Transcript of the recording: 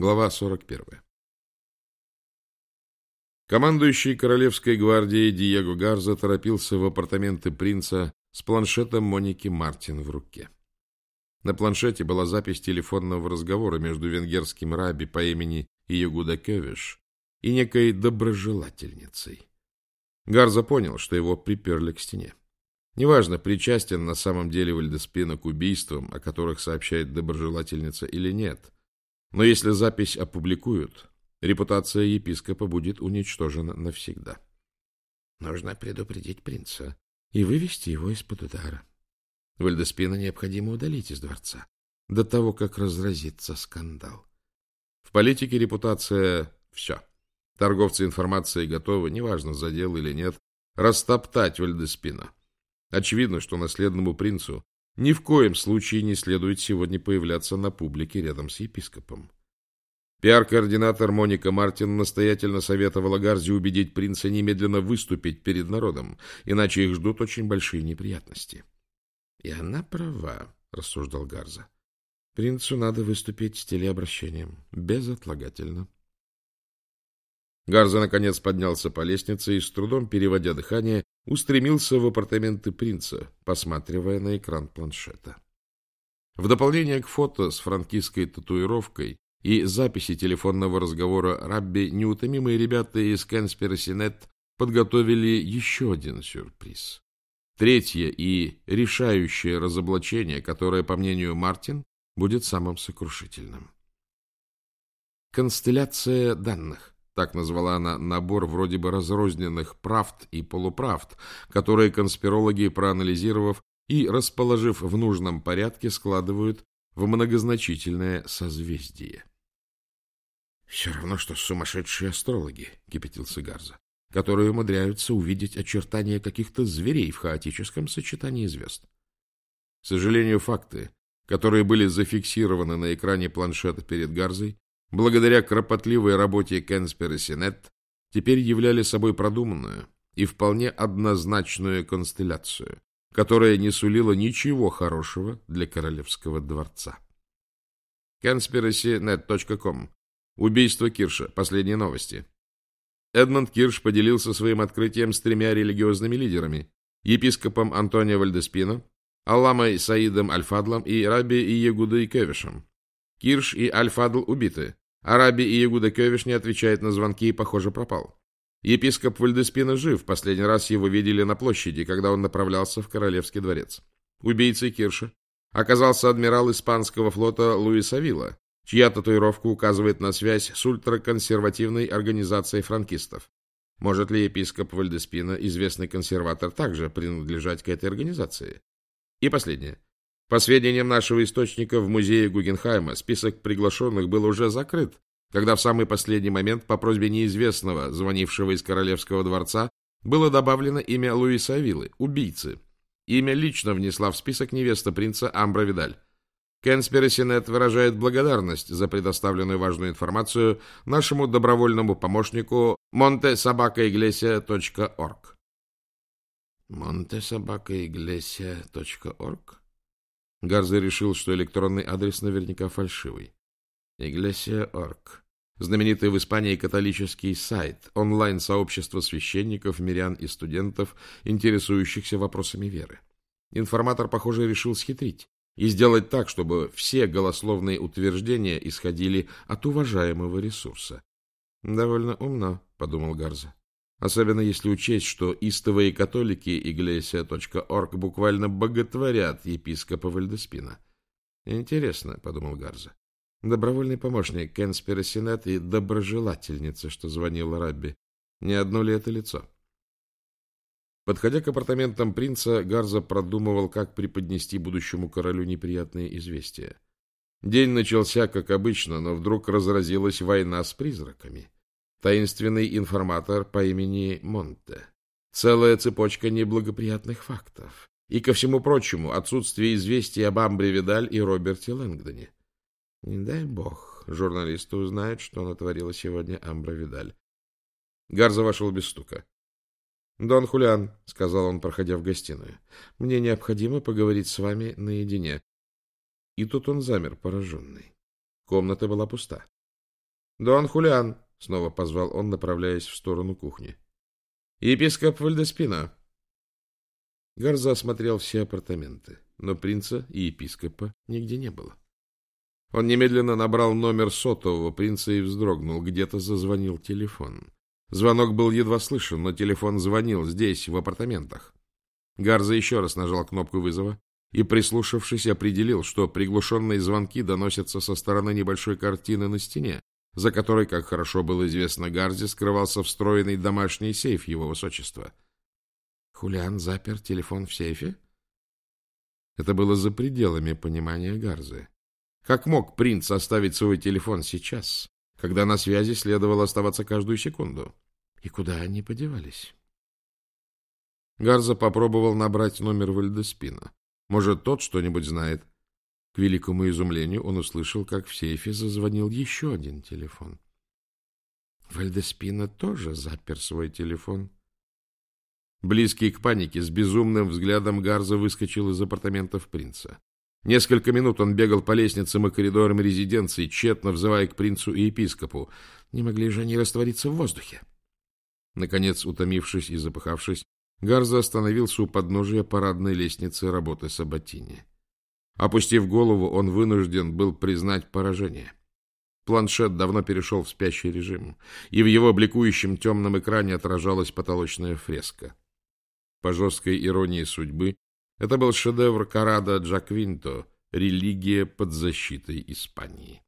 Глава 41. Командующий Королевской гвардией Диего Гарза торопился в апартаменты принца с планшетом Моники Мартин в руке. На планшете была запись телефонного разговора между венгерским раби по имени Иегуда Кевиш и некой доброжелательницей. Гарза понял, что его приперли к стене. Неважно, причастен на самом деле Вальдеспина к убийствам, о которых сообщает доброжелательница или нет. Но если запись опубликуют, репутация епископа будет уничтожена навсегда. Нужно предупредить принца и вывести его из-под удара. Вальдеспина необходимо удалить из дворца до того, как разразится скандал. В политике репутация — все. Торговцы информацией готовы, неважно, задел или нет, растоптать Вальдеспина. Очевидно, что наследному принцу ни в коем случае не следует сегодня появляться на публике рядом с епископом. Пиар-координатор Моника Мартин настоятельно советовала Гарзи убедить принца немедленно выступить перед народом, иначе их ждут очень большие неприятности. — И она права, — рассуждал Гарза. — Принцу надо выступить с телеобращением, безотлагательно. Гарза, наконец, поднялся по лестнице и, с трудом переводя дыхание, устремился в апартаменты принца, посматривая на экран планшета. В дополнение к фото с франкистской татуировкой и записи телефонного разговора Рабби неутомимые ребята из Конспирасинет подготовили еще один сюрприз. Третье и решающее разоблачение, которое, по мнению Мартин, будет самым сокрушительным. Констелляция данных. Так назвала она набор вроде бы разрозненных правд и полуправд, которые конспирологи, проанализировав и расположив в нужном порядке, складывают в многозначительное созвездие. — Все равно, что сумасшедшие астрологи, — кипятился Гарза, — которые умудряются увидеть очертания каких-то зверей в хаотическом сочетании звезд. К сожалению, факты, которые были зафиксированы на экране планшета перед Гарзой, благодаря кропотливой работе Конспирасинет, теперь являли собой продуманную и вполне однозначную констелляцию, которая не сулила ничего хорошего для королевского дворца. Conspiracynet.com. Убийство Кирша. Последние новости. Эдмонд Кирш поделился своим открытием с тремя религиозными лидерами – епископом Антонио Вальдеспино, Алламой Саидом Альфадлом и Раби Иегудой Кевишем. Кирш и Альфадл убиты. Араби и Ягуда Кевиш не отвечает на звонки и, похоже, пропал. Епископ Вальдеспина жив. Последний раз его видели на площади, когда он направлялся в Королевский дворец. Убийцей Кирша оказался адмирал испанского флота Луис Авила, чья татуировка указывает на связь с ультраконсервативной организацией франкистов. Может ли епископ Вальдеспина, известный консерватор, также принадлежать к этой организации? И последнее. По сведениям нашего источника, в музее Гугенхайма список приглашенных был уже закрыт, когда в самый последний момент по просьбе неизвестного, звонившего из Королевского дворца, было добавлено имя Луиса Авилы, убийцы. Имя лично внесла в список невеста принца Амбра Видаль. Конспирасинет выражает благодарность за предоставленную важную информацию нашему добровольному помощнику montesabacaiglesias.org. montesabacaiglesias.org? Гарза решил, что электронный адрес наверняка фальшивый. Iglesia.org. Знаменитый в Испании католический сайт, онлайн-сообщество священников, мирян и студентов, интересующихся вопросами веры. Информатор, похоже, решил схитрить и сделать так, чтобы все голословные утверждения исходили от уважаемого ресурса. «Довольно умно», — подумал Гарза. Особенно если учесть, что истовые католики Iglesia.org буквально боготворят епископа Вальдеспина. Интересно, — подумал Гарза. Добровольный помощник Конспирасинет и доброжелательница, что звонила Рабби. Не одно ли это лицо? Подходя к апартаментам принца, Гарза продумывал, как преподнести будущему королю неприятные известия. День начался, как обычно, но вдруг разразилась война с призраками таинственный информатор по имени Монте. Целая цепочка неблагоприятных фактов. И, ко всему прочему, отсутствие известий об Амбре Видаль и Роберте Лэнгдоне. Не дай бог, журналисты узнают, что натворила сегодня Амбра Видаль. Гарза вошел без стука. — Дон Хулиан, — сказал он, проходя в гостиную, — мне необходимо поговорить с вами наедине. И тут он замер, пораженный. Комната была пуста. — Дон Хулиан, — снова позвал он, направляясь в сторону кухни. — Епископ Вальдеспина. Гарза осмотрел все апартаменты, но принца и епископа нигде не было. Он немедленно набрал номер сотового принца и вздрогнул. Где-то зазвонил телефон. Звонок был едва слышен, но телефон звонил здесь, в апартаментах. Гарза еще раз нажал кнопку вызова и, прислушавшись, определил, что приглушенные звонки доносятся со стороны небольшой картины на стене, за которой, как хорошо было известно Гарзе, скрывался встроенный домашний сейф его высочества. Хулиан запер телефон в сейфе? Это было за пределами понимания Гарзы. Как мог принц оставить свой телефон сейчас, когда на связи следовало оставаться каждую секунду? И куда они подевались? Гарза попробовал набрать номер Вальдеспина. Может, тот что-нибудь знает. К великому изумлению он услышал, как в сейфе зазвонил еще один телефон. Вальдеспина тоже запер свой телефон. Близкий к панике, с безумным взглядом Гарза выскочил из апартаментов принца. Несколько минут он бегал по лестницам и коридорам резиденции, тщетно взывая к принцу и епископу. Не могли же они раствориться в воздухе? Наконец, утомившись и запыхавшись, Гарза остановился у подножия парадной лестницы работы Сабатини. Опустив голову, он вынужден был признать поражение. Планшет давно перешел в спящий режим, и в его бликующем темном экране отражалась потолочная фреска. По жесткой иронии судьбы, это был шедевр Карада Джаквинто «Религия под защитой Испании».